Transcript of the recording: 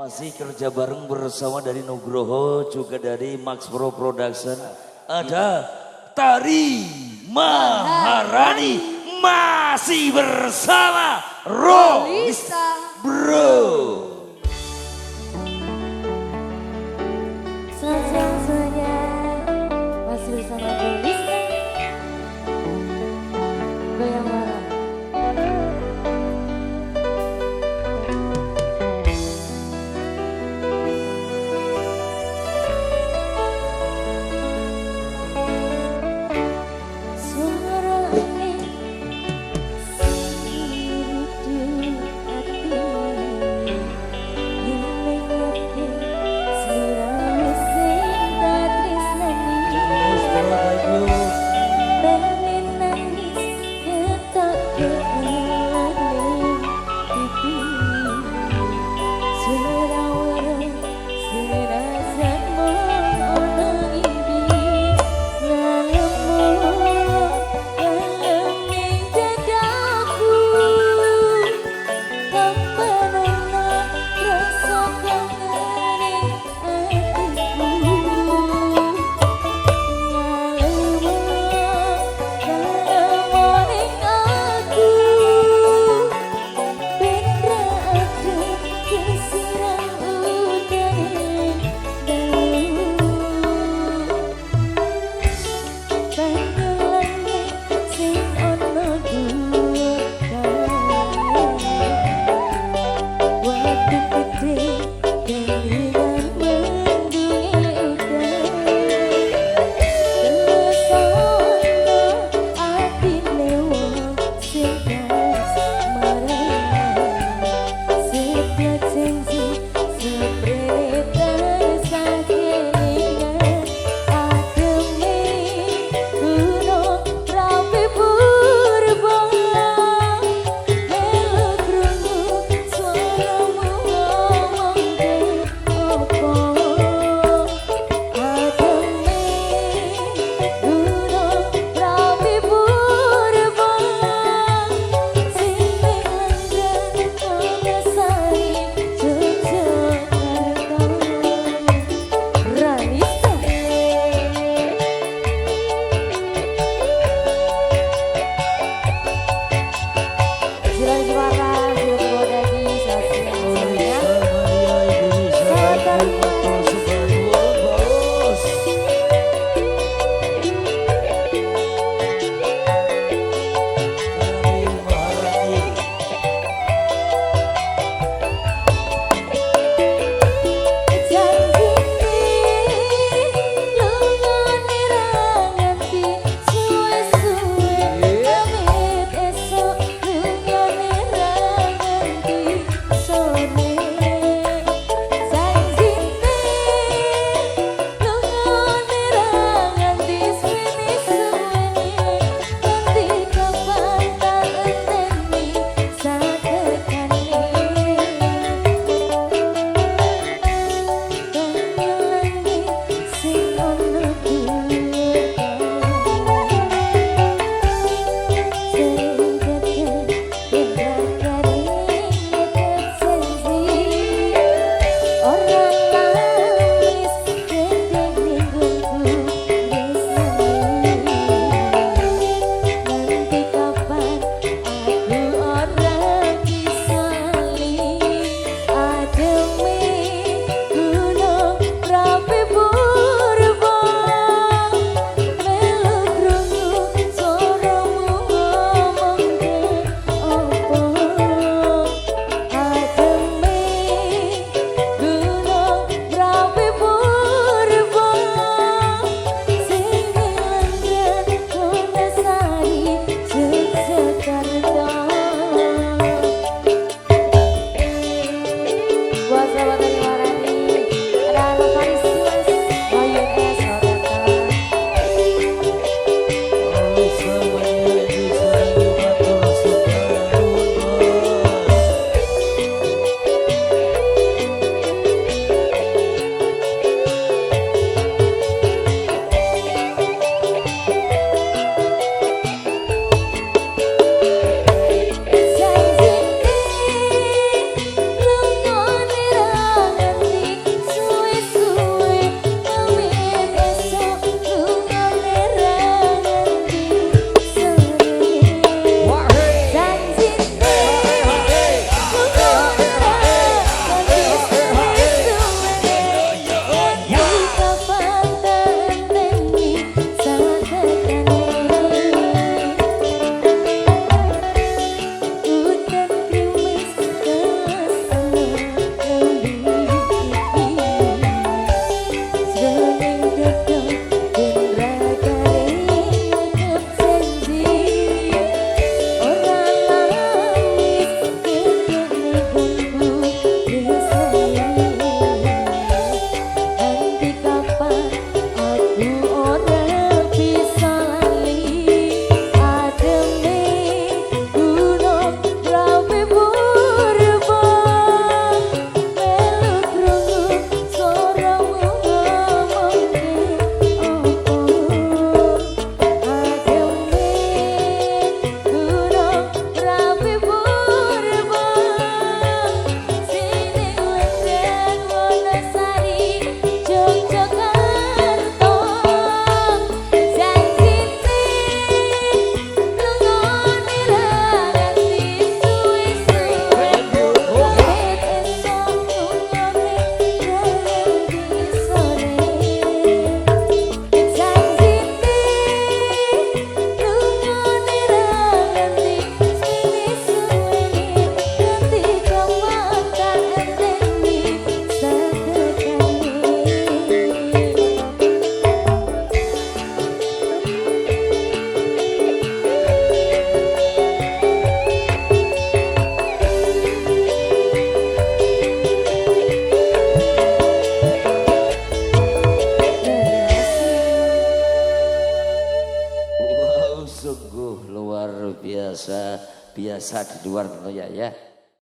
Masih kerja bareng bersama dari Nugroho juga dari Max Pro Production. Ada Tari Maharani masih bersama Rolista Bro. Biasa di luar tentunya ya